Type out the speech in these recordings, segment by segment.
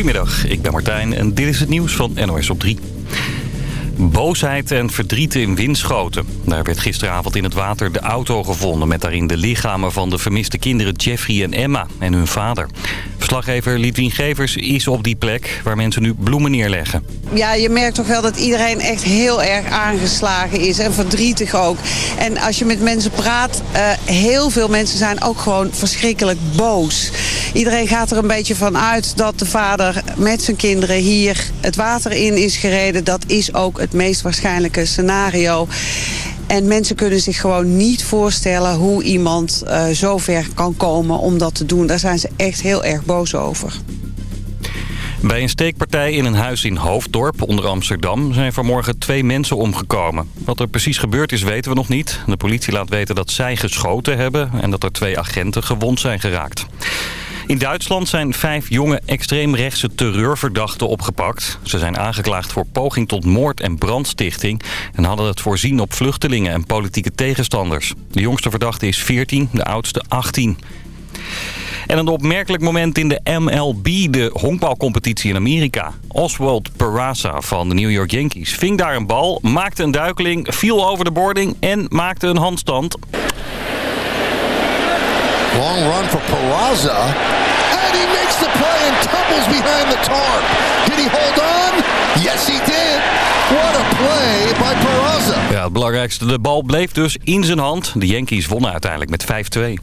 Goedemiddag, ik ben Martijn en dit is het nieuws van NOS op 3. Boosheid en verdriet in Winschoten. Daar werd gisteravond in het water de auto gevonden... met daarin de lichamen van de vermiste kinderen Jeffrey en Emma en hun vader. Verslaggever Lidwien Gevers is op die plek waar mensen nu bloemen neerleggen. Ja, je merkt toch wel dat iedereen echt heel erg aangeslagen is en verdrietig ook. En als je met mensen praat, uh, heel veel mensen zijn ook gewoon verschrikkelijk boos. Iedereen gaat er een beetje van uit dat de vader met zijn kinderen hier het water in is gereden. Dat is ook het meest waarschijnlijke scenario. En mensen kunnen zich gewoon niet voorstellen hoe iemand uh, zo ver kan komen om dat te doen. Daar zijn ze echt heel erg boos over. Bij een steekpartij in een huis in Hoofddorp, onder Amsterdam, zijn vanmorgen twee mensen omgekomen. Wat er precies gebeurd is, weten we nog niet. De politie laat weten dat zij geschoten hebben en dat er twee agenten gewond zijn geraakt. In Duitsland zijn vijf jonge extreemrechtse terreurverdachten opgepakt. Ze zijn aangeklaagd voor poging tot moord en brandstichting... en hadden het voorzien op vluchtelingen en politieke tegenstanders. De jongste verdachte is 14, de oudste 18. En een opmerkelijk moment in de MLB, de honkbalcompetitie in Amerika. Oswald Peraza van de New York Yankees ving daar een bal, maakte een duikeling, viel over de boarding en maakte een handstand. Long run for Peraza. And he makes the play and tumbles behind the tarp. Did he hold on? Yes, he did. What a play by Peraza. Ja, het belangrijkste, de bal bleef dus in zijn hand. De Yankees wonnen uiteindelijk met 5-2.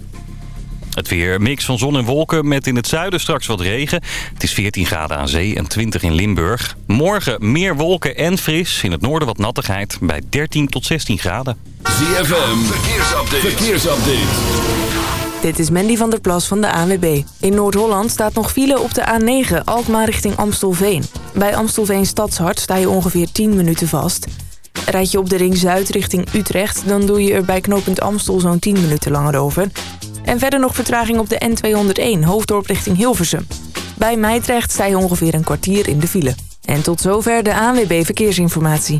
Het weer mix van zon en wolken met in het zuiden straks wat regen. Het is 14 graden aan zee en 20 in Limburg. Morgen meer wolken en fris. In het noorden wat nattigheid bij 13 tot 16 graden. ZFM, verkeersupdate. verkeersupdate. Dit is Mandy van der Plas van de ANWB. In Noord-Holland staat nog file op de A9, Alkmaar richting Amstelveen. Bij Amstelveen Stadshart sta je ongeveer 10 minuten vast. Rijd je op de ring Zuid richting Utrecht... dan doe je er bij knooppunt Amstel zo'n 10 minuten langer over. En verder nog vertraging op de N201, Hoofddorp richting Hilversum. Bij Meidrecht sta je ongeveer een kwartier in de file. En tot zover de ANWB Verkeersinformatie.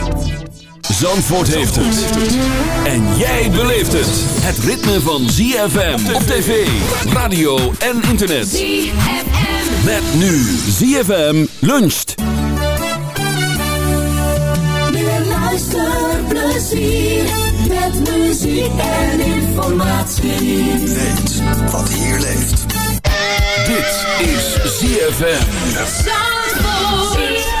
Zandvoort heeft het. En jij beleeft het. Het ritme van ZFM op tv, radio en internet. ZFM. Met nu ZFM luncht. Meer luisterplezier. Met muziek en informatie. Weet wat hier leeft. Dit is ZFM. Zandvoort.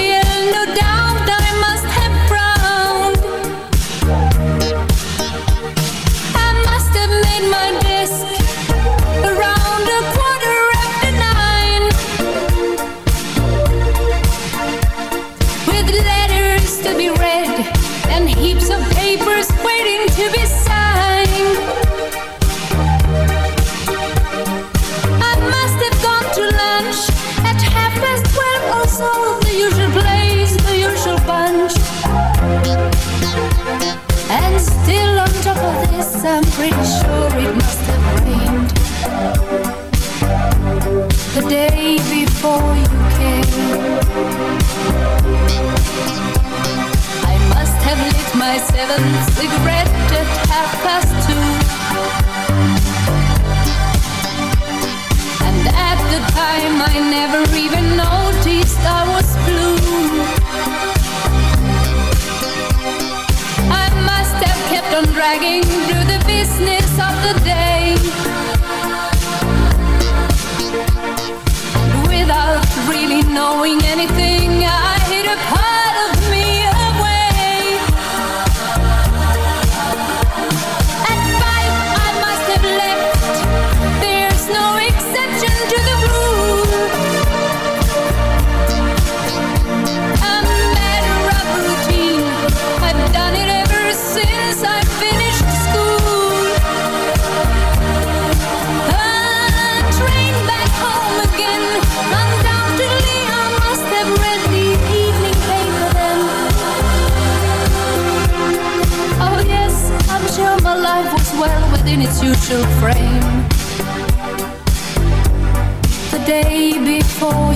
frame. The day before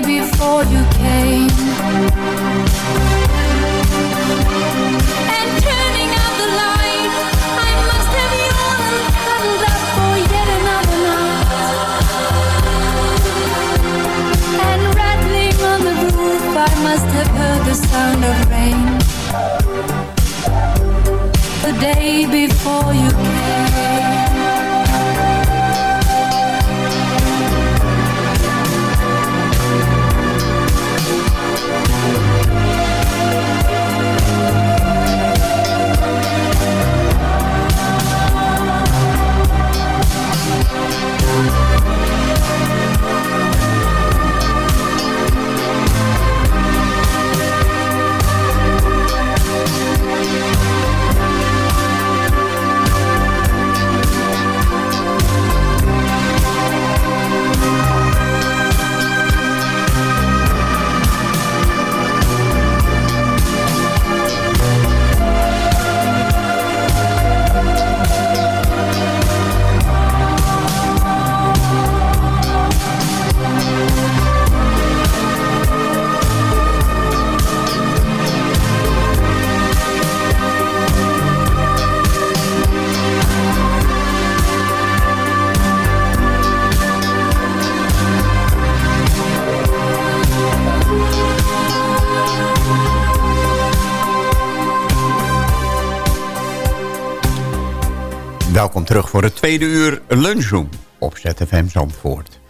Before you came. And turning out the light, I must have for yet another night. And rattling on the roof, I must have heard the sound of rain. The day before you came. Terug voor het tweede uur lunchroom op ZFM Zandvoort.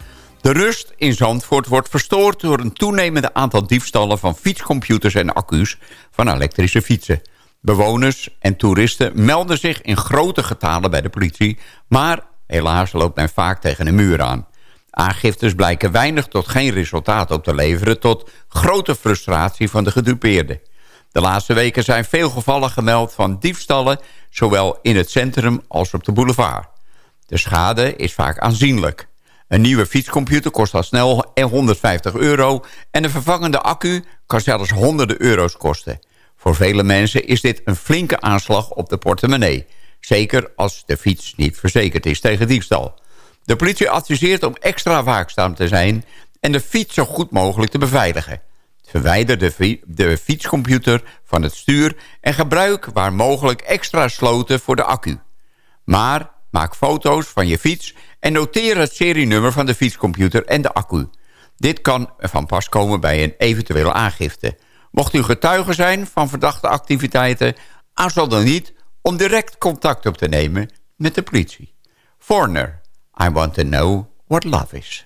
De rust in Zandvoort wordt verstoord door een toenemende aantal diefstallen van fietscomputers en accu's van elektrische fietsen. Bewoners en toeristen melden zich in grote getalen bij de politie, maar helaas loopt men vaak tegen een muur aan. Aangiftes blijken weinig tot geen resultaat op te leveren... tot grote frustratie van de gedupeerden. De laatste weken zijn veel gevallen gemeld van diefstallen... zowel in het centrum als op de boulevard. De schade is vaak aanzienlijk. Een nieuwe fietscomputer kost al snel 150 euro... en een vervangende accu kan zelfs honderden euro's kosten. Voor vele mensen is dit een flinke aanslag op de portemonnee. Zeker als de fiets niet verzekerd is tegen diefstal. De politie adviseert om extra waakzaam te zijn... en de fiets zo goed mogelijk te beveiligen. Verwijder de, de fietscomputer van het stuur... en gebruik waar mogelijk extra sloten voor de accu. Maar maak foto's van je fiets... en noteer het serienummer van de fietscomputer en de accu. Dit kan van pas komen bij een eventuele aangifte. Mocht u getuige zijn van verdachte activiteiten... aarzel dan niet om direct contact op te nemen met de politie. Foreigner, I want to know what love is.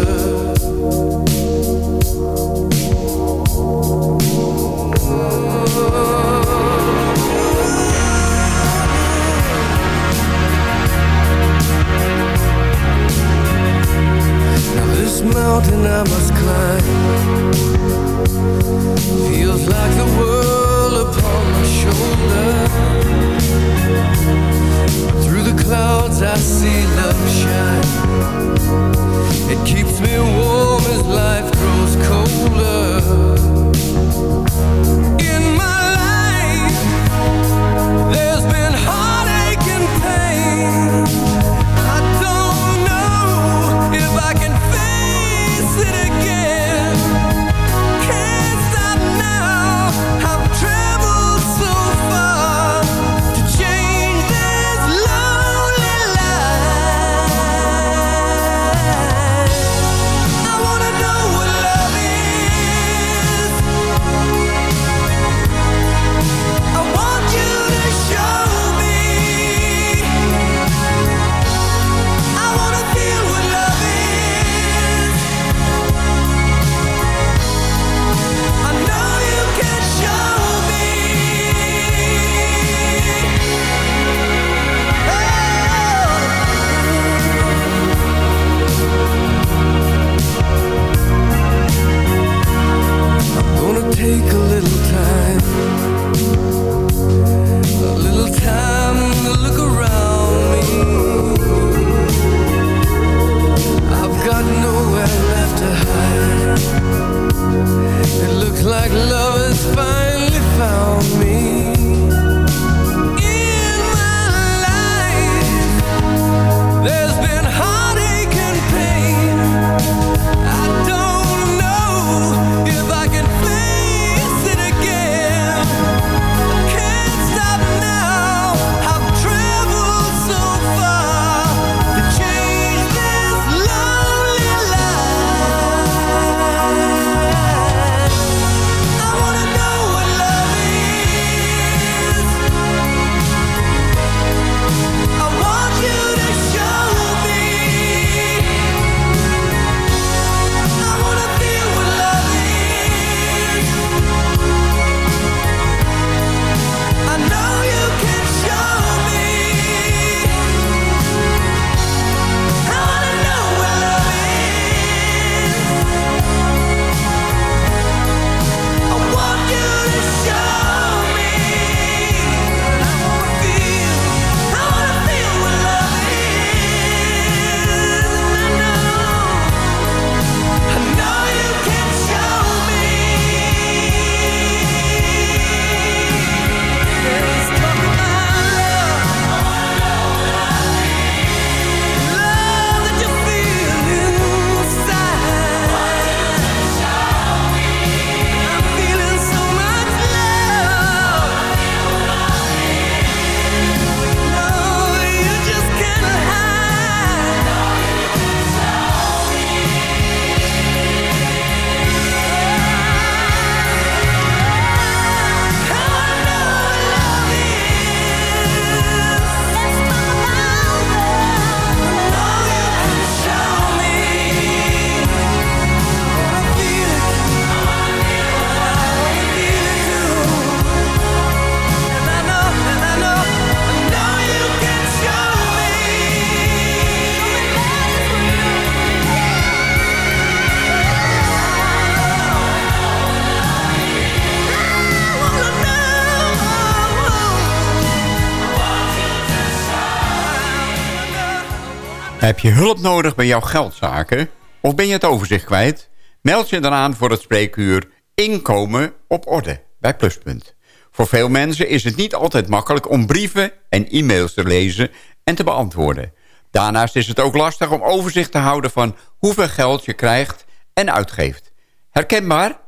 Heb je hulp nodig bij jouw geldzaken? Of ben je het overzicht kwijt? Meld je dan aan voor het spreekuur Inkomen op orde bij Pluspunt. Voor veel mensen is het niet altijd makkelijk om brieven en e-mails te lezen en te beantwoorden. Daarnaast is het ook lastig om overzicht te houden van hoeveel geld je krijgt en uitgeeft. Herkenbaar?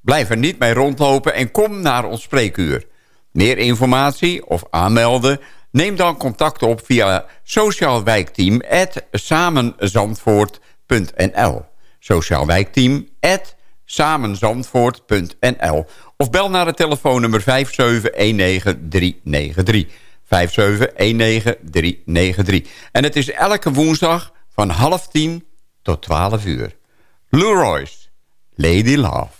Blijf er niet mee rondlopen en kom naar ons spreekuur. Meer informatie of aanmelden? Neem dan contact op via sociaalwijkteam.samenzandvoort.nl sociaalwijkteam.samenzandvoort.nl of bel naar het telefoonnummer 5719393. 5719393. En het is elke woensdag van half tien tot 12 uur. Leroy's Lady Love.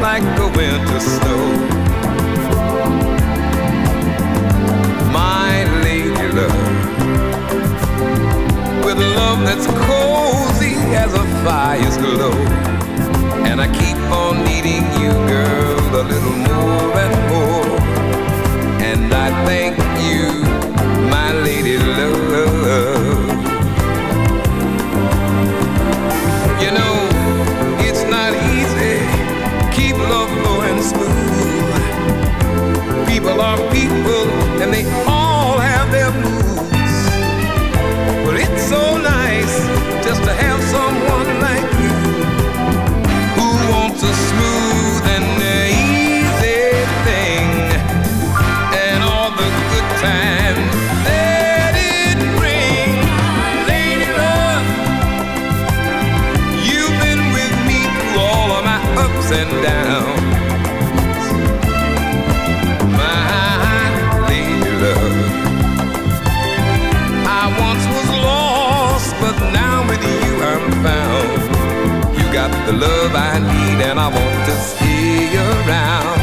Like the winter snow. My lady love, with love that's cozy as a fire's glow. And I keep on needing you, girl, a little more and more. And I thank you, my lady love. People are people, and they all have their moods. But it's so nice just to have someone the love I need, and I want to stay around.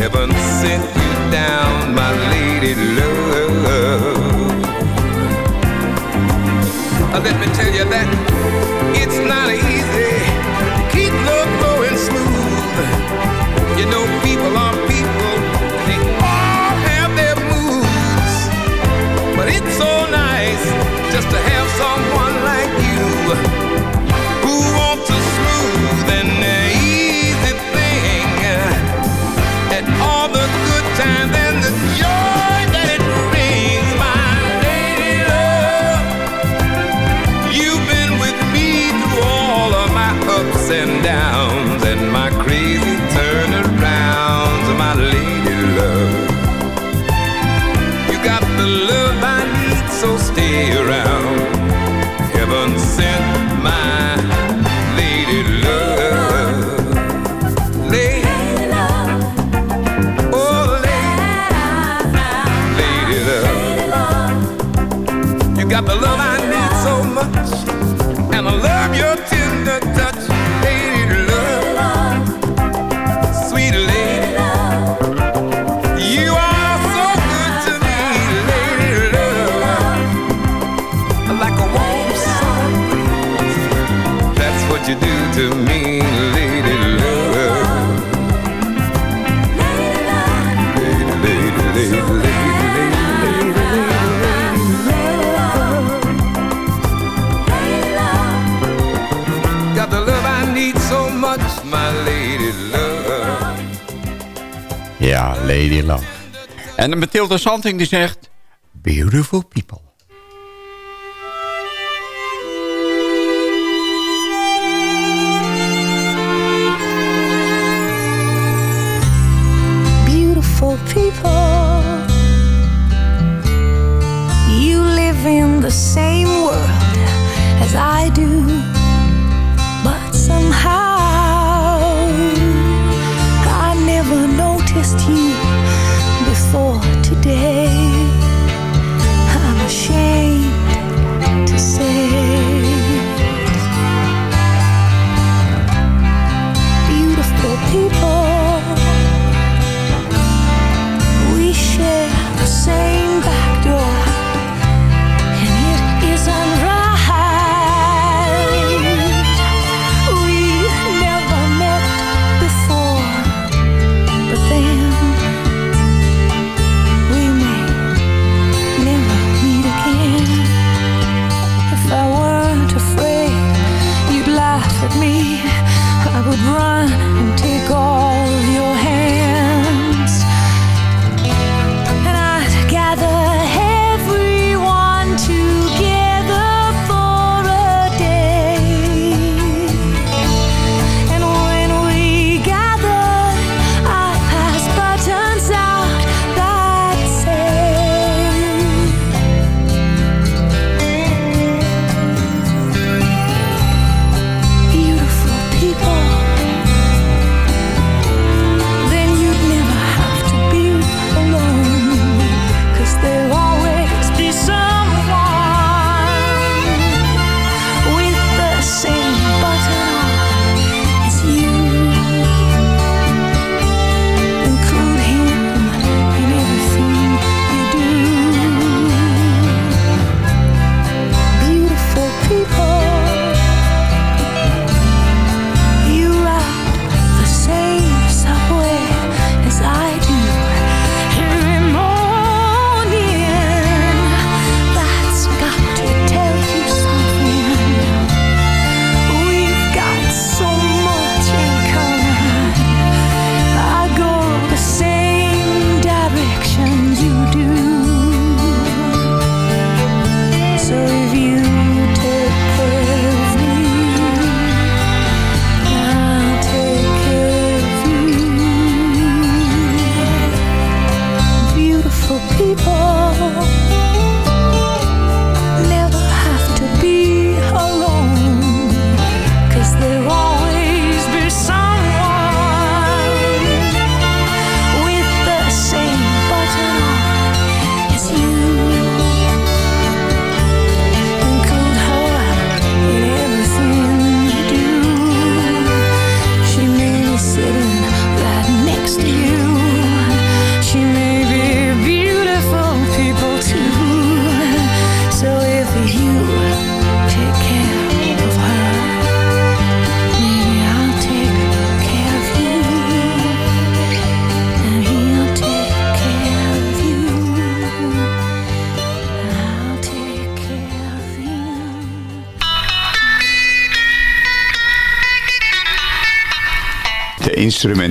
Heaven sent you down, my lady love. Let me tell you that it's not easy keep love flowing smooth. You know, people are people, they all have their moods. But it's so nice just to have someone like you Love. En Mathilde Santing die zegt... Beautiful people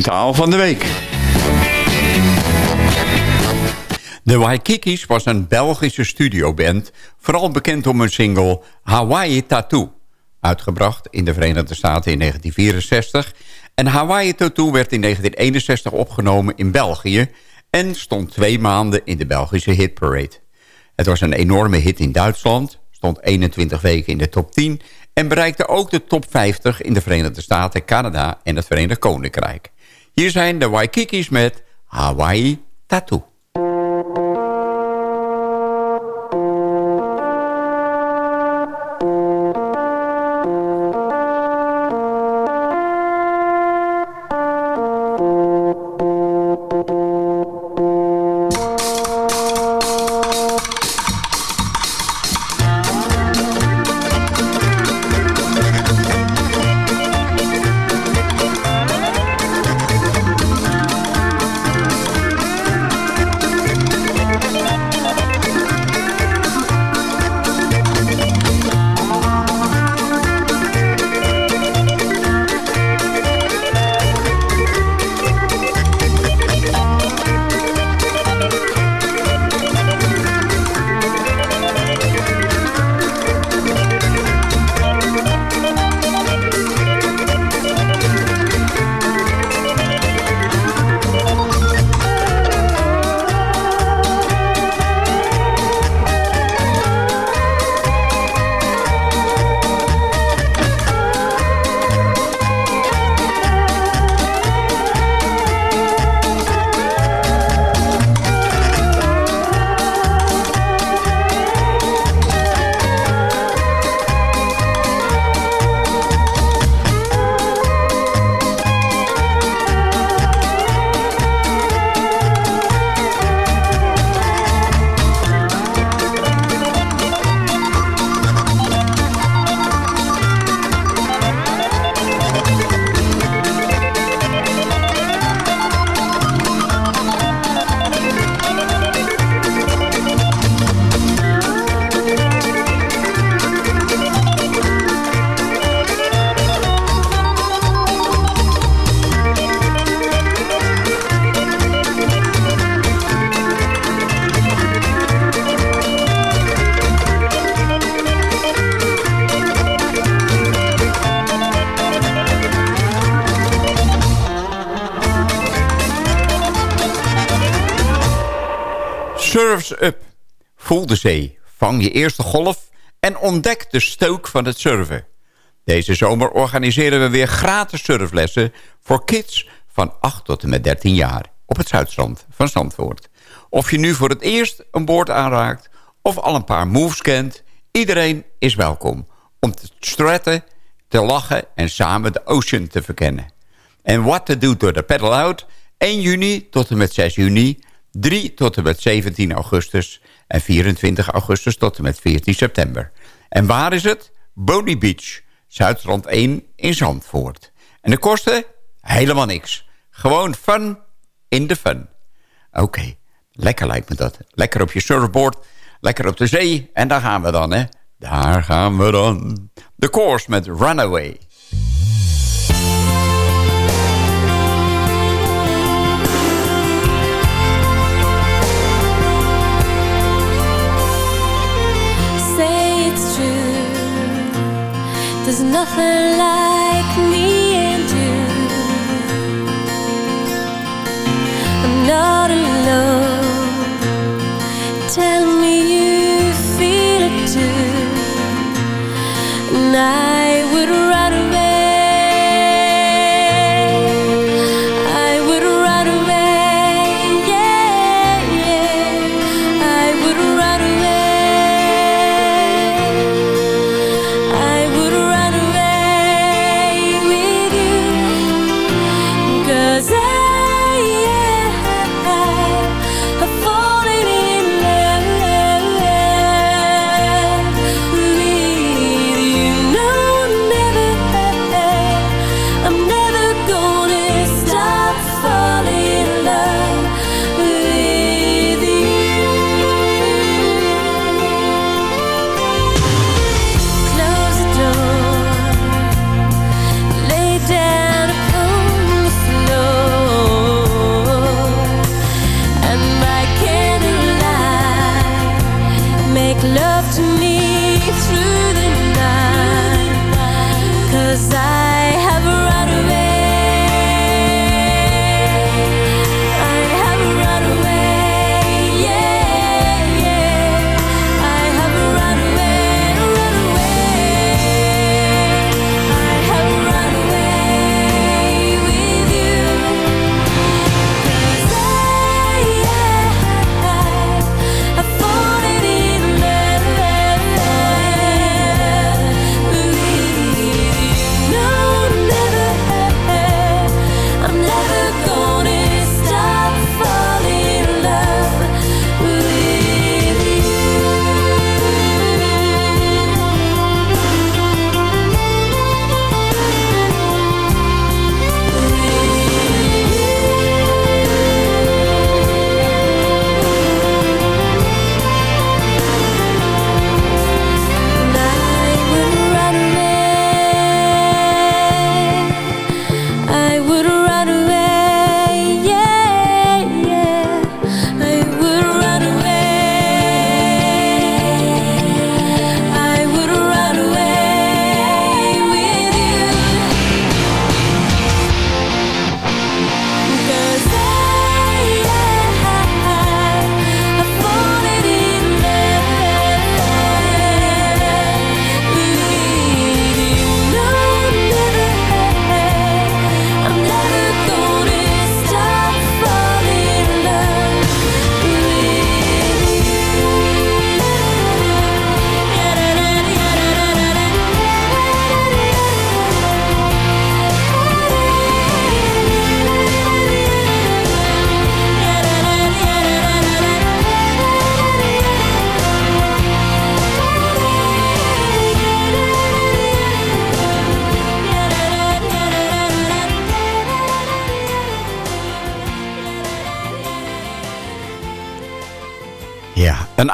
taal van de week. De Waikikis was een Belgische studioband, vooral bekend om hun single Hawaii Tattoo. Uitgebracht in de Verenigde Staten in 1964. En Hawaii Tattoo werd in 1961 opgenomen in België en stond twee maanden in de Belgische hitparade. Het was een enorme hit in Duitsland, stond 21 weken in de top 10... en bereikte ook de top 50 in de Verenigde Staten, Canada en het Verenigd Koninkrijk. Hier zijn de Waikiki's met Hawaii Tattoo. Up. Voel de zee, vang je eerste golf en ontdek de stook van het surfen. Deze zomer organiseren we weer gratis surflessen voor kids van 8 tot en met 13 jaar op het zuidstrand van Zandvoort. Of je nu voor het eerst een boord aanraakt of al een paar moves kent, iedereen is welkom om te stratten, te lachen en samen de ocean te verkennen. En wat te doen door de pedal out 1 juni tot en met 6 juni, 3 tot en met 17 augustus en 24 augustus tot en met 14 september. En waar is het? Boney Beach, Zuidrand 1 in Zandvoort. En de kosten? Helemaal niks. Gewoon fun in de fun. Oké, lekker lijkt me dat. Lekker op je surfboard, lekker op de zee. En daar gaan we dan, hè. Daar gaan we dan. De course met Runaway. Not alone.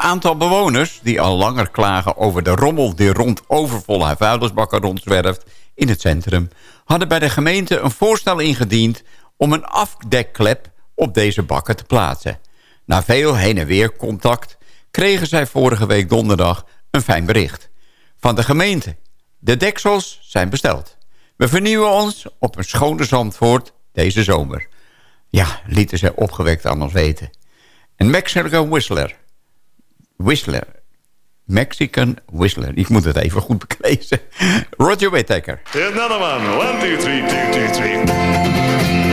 Aantal bewoners die al langer klagen over de rommel... die rond overvolle vuilnisbakken rondzwerft in het centrum... hadden bij de gemeente een voorstel ingediend... om een afdekklep op deze bakken te plaatsen. Na veel heen en weer contact kregen zij vorige week donderdag een fijn bericht. Van de gemeente. De deksels zijn besteld. We vernieuwen ons op een schone Zandvoort deze zomer. Ja, lieten ze opgewekt aan ons weten. Een Mexico Whistler Whistler. Mexican Whistler. Ik moet het even goed beklezen. Roger Whittaker. Another one. One, two, three, two, two, three.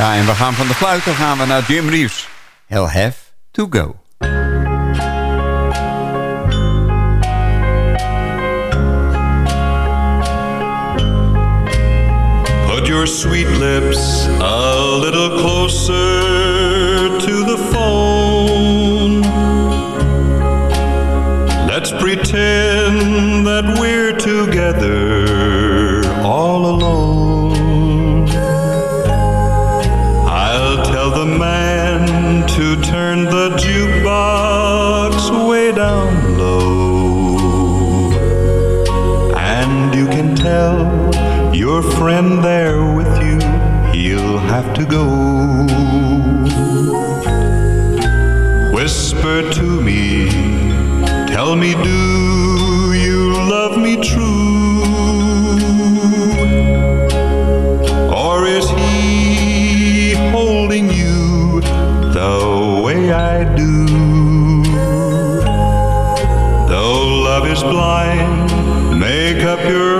Ja, en we gaan van de fluiten gaan we naar Jim Reeves. He'll have to go. Put your sweet lips a little closer friend there with you, he'll have to go. Whisper to me, tell me, do you love me true? Or is he holding you the way I do? Though love is blind, make up your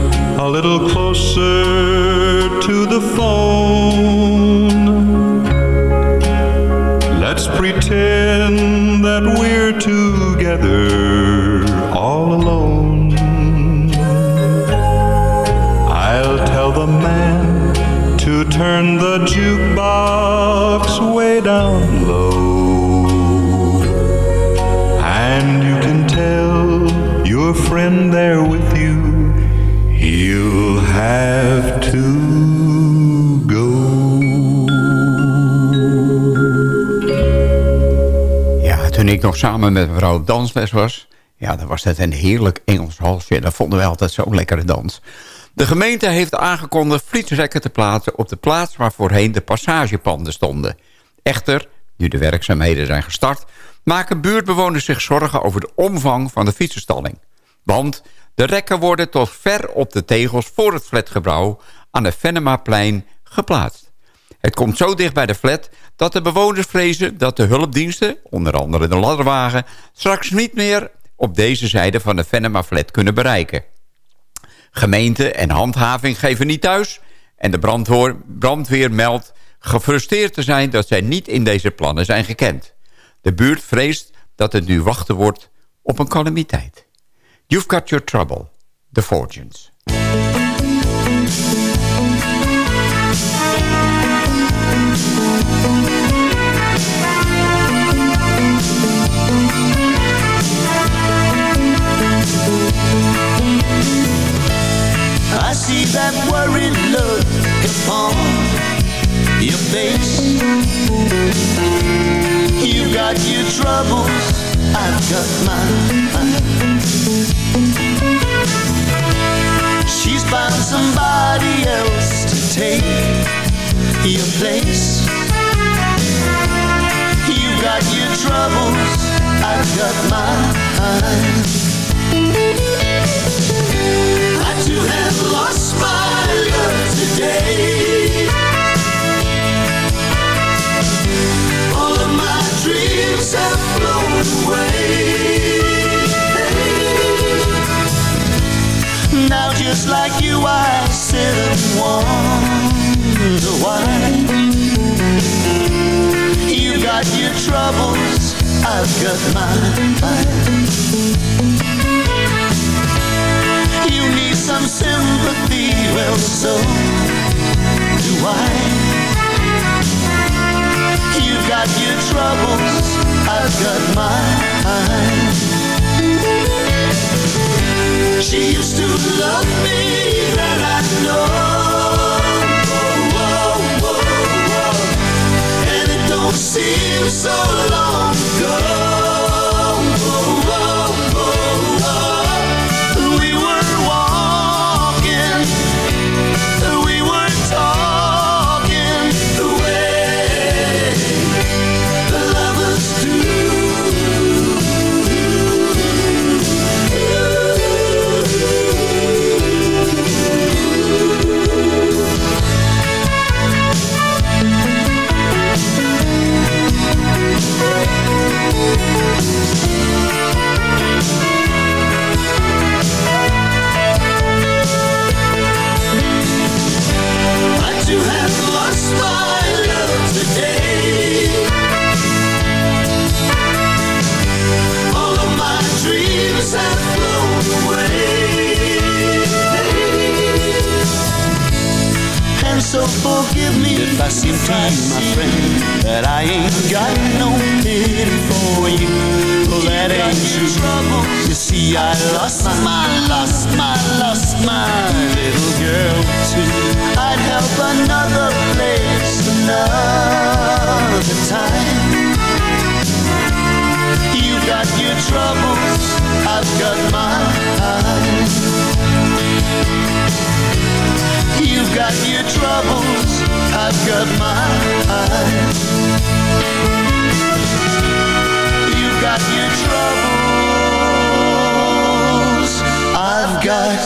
a little closer to the phone. Let's pretend that we're together all alone. I'll tell the man to turn the jukebox way down low. And you can tell your friend there with to go. Ja, toen ik nog samen met mevrouw op dansles was... ja, dan was dat een heerlijk Engels halsje. Dat vonden wij altijd zo'n lekkere dans. De gemeente heeft aangekondigd fietsrekken te plaatsen... op de plaats waar voorheen de passagepanden stonden. Echter, nu de werkzaamheden zijn gestart... maken buurtbewoners zich zorgen over de omvang van de fietsenstalling. Want de rekken worden tot ver op de tegels voor het flatgebouw... aan het Venemaplein geplaatst. Het komt zo dicht bij de flat dat de bewoners vrezen dat de hulpdiensten, onder andere de ladderwagen, straks niet meer op deze zijde van de Venema Flat kunnen bereiken. Gemeente en handhaving geven niet thuis... en de brandweer, brandweer meldt gefrustreerd te zijn... dat zij niet in deze plannen zijn gekend. De buurt vreest dat het nu wachten wordt op een calamiteit. You've got your trouble. The Fortunes. I see that worried look upon your face. You got your troubles, I've got mine. Somebody else to take your place. You got your troubles, I've got mine. I too have lost my love today. Just like you I sit and wonder why. You got your troubles, I've got mine. You need some sympathy, well so do I. You got your troubles, I've got mine she used to love me, that I know. Whoa. And it don't seem so long ago. Forgive me if I seem to you, my friend, that I ain't got no pity for you. Well, that ain't true. You see, I lost my, lost my, lost my little girl too. I'd help another place another time. You got your troubles, I've got mine. Got your troubles, I've got mine. You got your troubles, I've got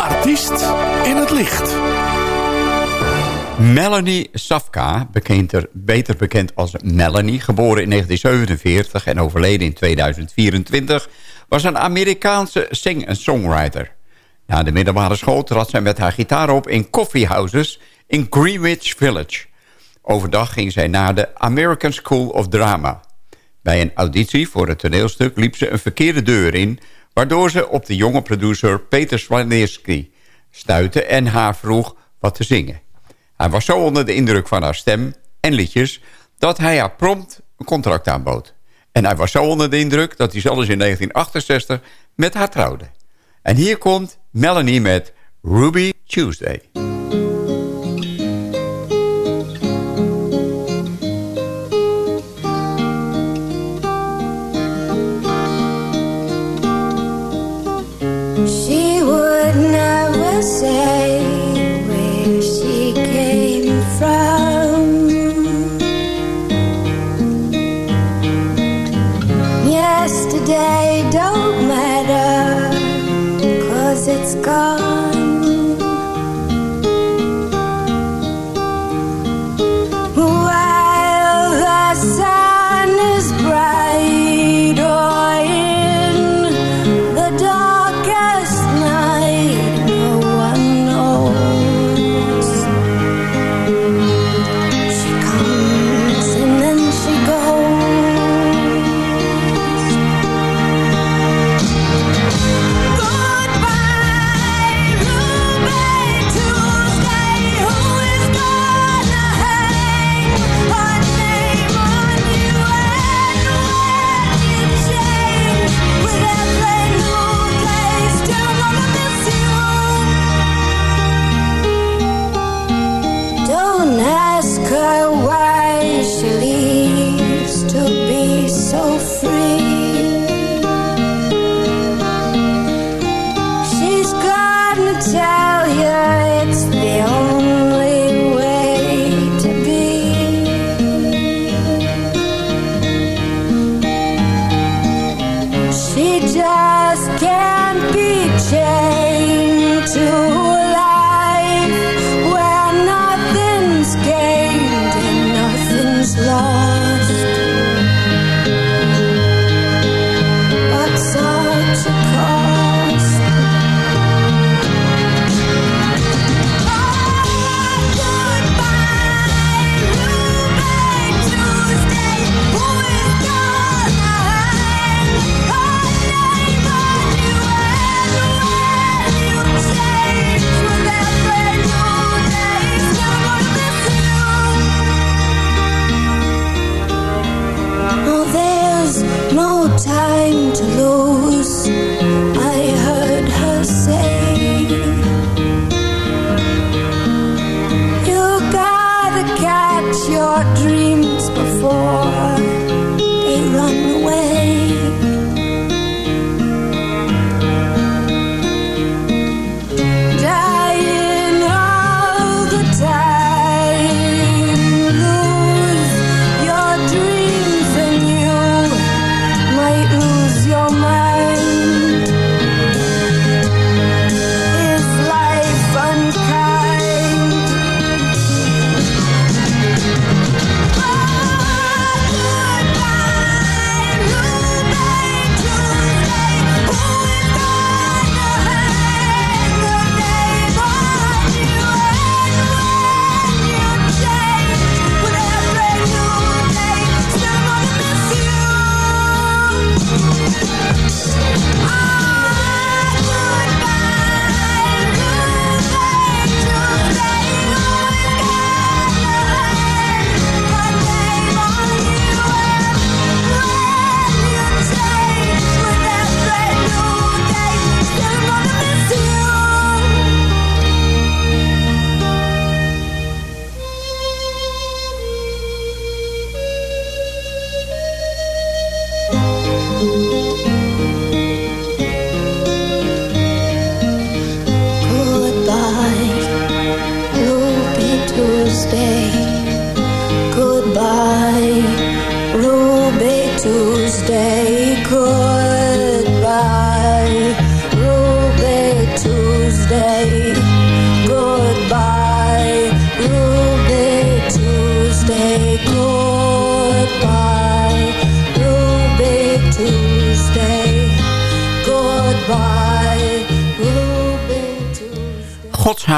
Artiest in het licht. Melanie Safka, beter bekend als Melanie... geboren in 1947 en overleden in 2024... was een Amerikaanse sing- en songwriter. Na de middelbare school trad zij met haar gitaar op... in coffeehouses in Greenwich Village. Overdag ging zij naar de American School of Drama. Bij een auditie voor het toneelstuk liep ze een verkeerde deur in... waardoor ze op de jonge producer Peter Swanierski stuitte... en haar vroeg wat te zingen. Hij was zo onder de indruk van haar stem en liedjes... dat hij haar prompt een contract aanbood. En hij was zo onder de indruk dat hij zelfs in 1968 met haar trouwde. En hier komt Melanie met Ruby Tuesday. fall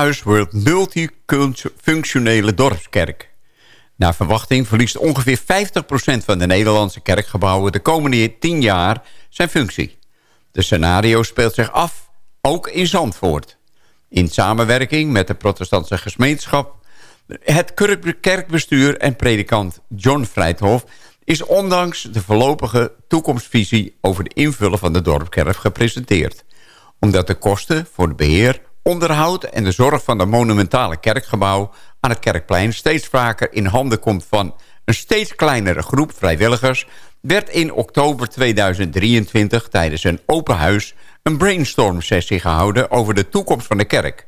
Wordt multifunctionele dorpskerk. Naar verwachting verliest ongeveer 50% van de Nederlandse kerkgebouwen... de komende 10 jaar zijn functie. De scenario speelt zich af, ook in Zandvoort. In samenwerking met de protestantse gemeenschap... het kerkbestuur en predikant John Vrijthof... is ondanks de voorlopige toekomstvisie... over de invullen van de dorpskerk gepresenteerd. Omdat de kosten voor het beheer onderhoud en de zorg van de monumentale kerkgebouw aan het Kerkplein steeds vaker in handen komt van een steeds kleinere groep vrijwilligers, werd in oktober 2023 tijdens een open huis een brainstorm sessie gehouden over de toekomst van de kerk.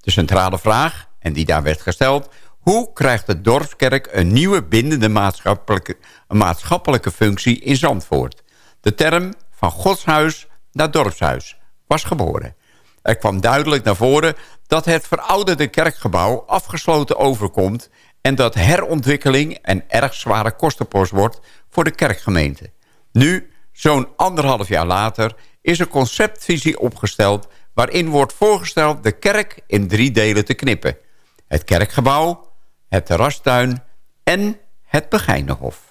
De centrale vraag, en die daar werd gesteld, hoe krijgt de dorpskerk een nieuwe bindende maatschappelijke, maatschappelijke functie in Zandvoort? De term van godshuis naar dorpshuis was geboren. Er kwam duidelijk naar voren dat het verouderde kerkgebouw afgesloten overkomt... en dat herontwikkeling een erg zware kostenpost wordt voor de kerkgemeente. Nu, zo'n anderhalf jaar later, is een conceptvisie opgesteld... waarin wordt voorgesteld de kerk in drie delen te knippen. Het kerkgebouw, het terrastuin en het Begijnenhof.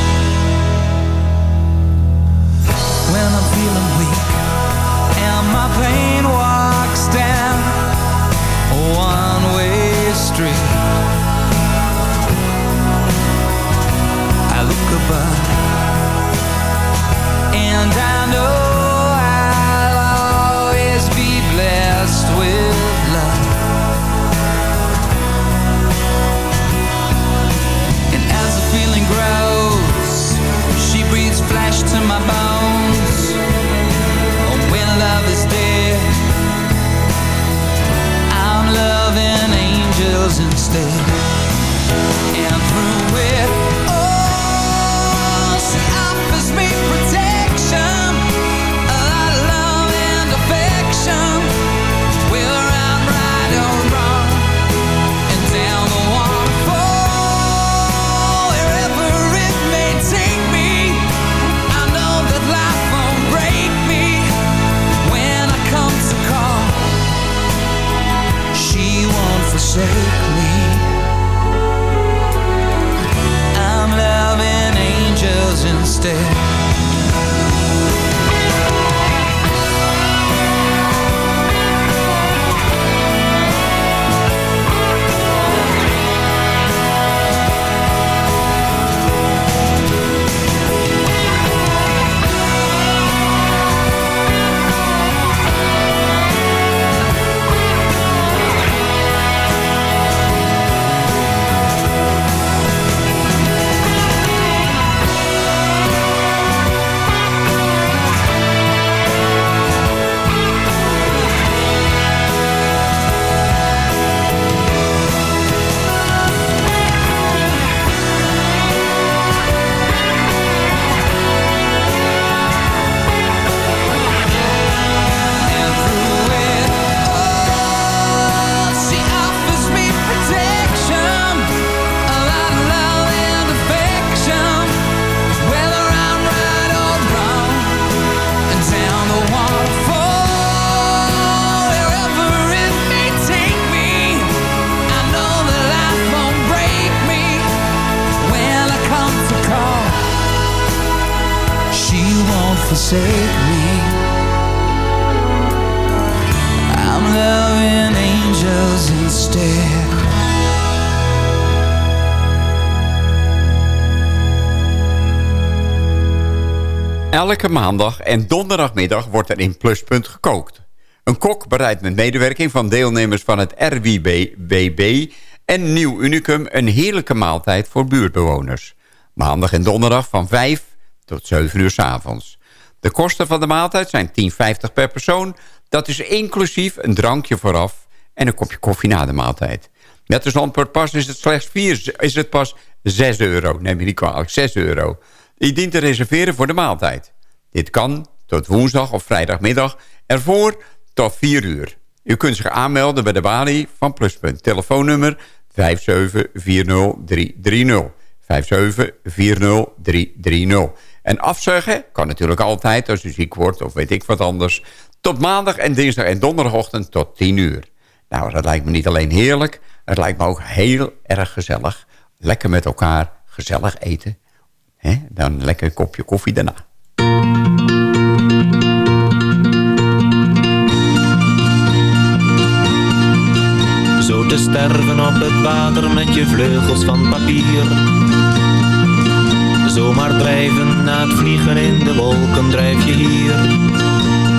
Elke maandag en donderdagmiddag wordt er in Pluspunt gekookt. Een kok bereidt met medewerking van deelnemers van het RWBB en Nieuw Unicum een heerlijke maaltijd voor buurtbewoners. Maandag en donderdag van 5 tot 7 uur s avonds. De kosten van de maaltijd zijn 10,50 per persoon. Dat is inclusief een drankje vooraf en een kopje koffie na de maaltijd. Met de Zandvoortpas is het slechts 4, is het pas 6 euro. Neem me niet kwalijk, 6 euro. Je dient te reserveren voor de maaltijd. Dit kan tot woensdag of vrijdagmiddag ervoor tot 4 uur. U kunt zich aanmelden bij de balie van Pluspunt. Telefoonnummer 5740330. 5740330. En afzeggen kan natuurlijk altijd als u ziek wordt of weet ik wat anders. Tot maandag en dinsdag en donderdagochtend tot 10 uur. Nou, dat lijkt me niet alleen heerlijk. Het lijkt me ook heel erg gezellig. Lekker met elkaar gezellig eten. Dan lekker een kopje koffie daarna. Zo te sterven op het water met je vleugels van papier. Zomaar drijven na het vliegen in de wolken drijf je hier.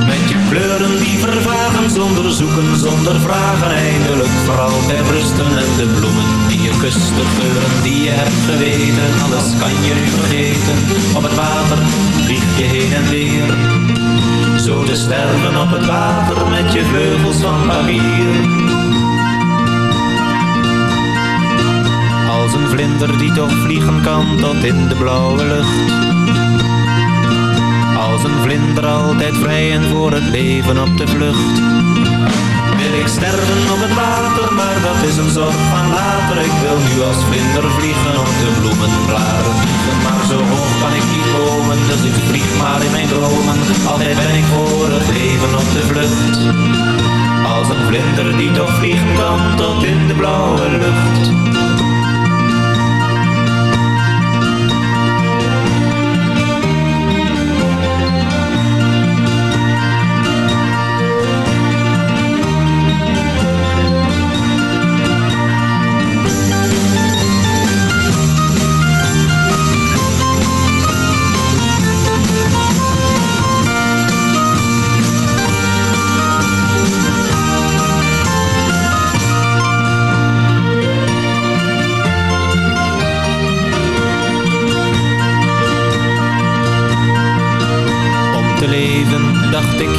Met je kleuren die vervagen zonder zoeken, zonder vragen eindelijk voor altijd rusten. En de bloemen die de geuren die je hebt geweten, alles kan je nu vergeten. Op het water vlieg je heen en weer. Zo te sterven op het water met je vleugels van papier. Als een vlinder die toch vliegen kan tot in de blauwe lucht. Als een vlinder altijd vrij en voor het leven op de vlucht. Wil ik sterven op het water, maar dat is een zorg van later. Ik wil nu als vlinder vliegen op de bloemenbladen vliegen. Maar zo hoog kan ik niet komen, dus ik vlieg maar in mijn dromen. Altijd ben ik voor het leven op de vlucht. Als een vlinder die toch vliegen kan tot in de blauwe lucht.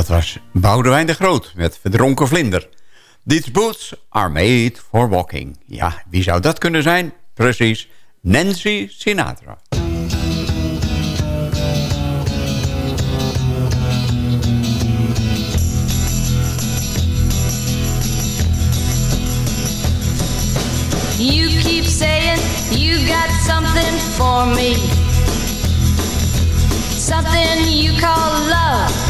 dat was Boudewijn de Groot met Verdronken Vlinder. These boots are made for walking. Ja, wie zou dat kunnen zijn? Precies, Nancy Sinatra. You keep saying you got something for me. Something you call love,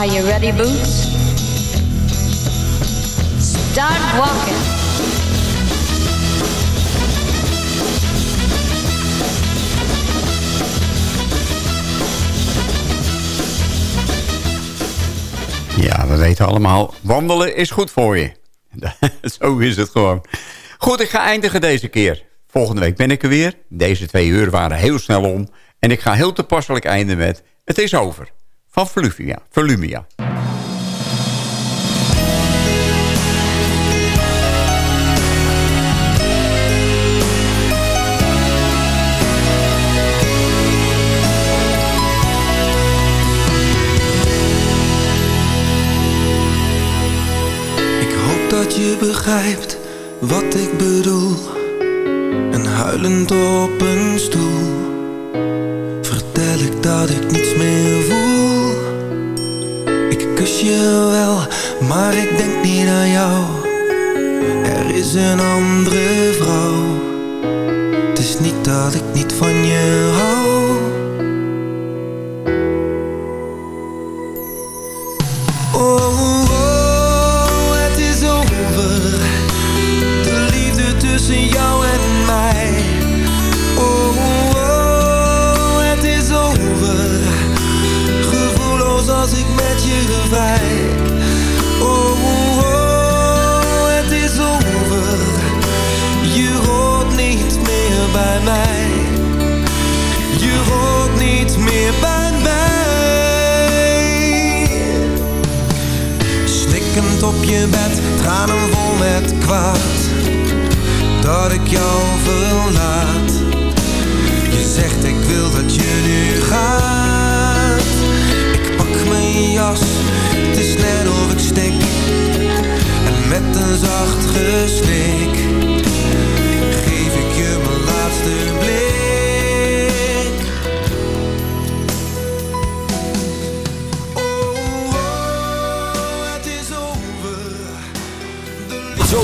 Are you ready, Boots? Start walking. Ja, we weten allemaal, wandelen is goed voor je. Zo is het gewoon. Goed, ik ga eindigen deze keer. Volgende week ben ik er weer. Deze twee uur waren heel snel om. En ik ga heel toepasselijk eindigen met... Het is over. Van Volumia. Volumia. Dat je begrijpt wat ik bedoel. En huilend op een stoel vertel ik dat ik niets meer voel. Je wel, maar ik denk niet aan jou. Er is een andere vrouw. Het is niet dat ik niet van je hou. Dat ik jou verlaat Je zegt ik wil dat je nu gaat. Ik pak mijn jas, het is net of ik stik. En met een zacht gesnik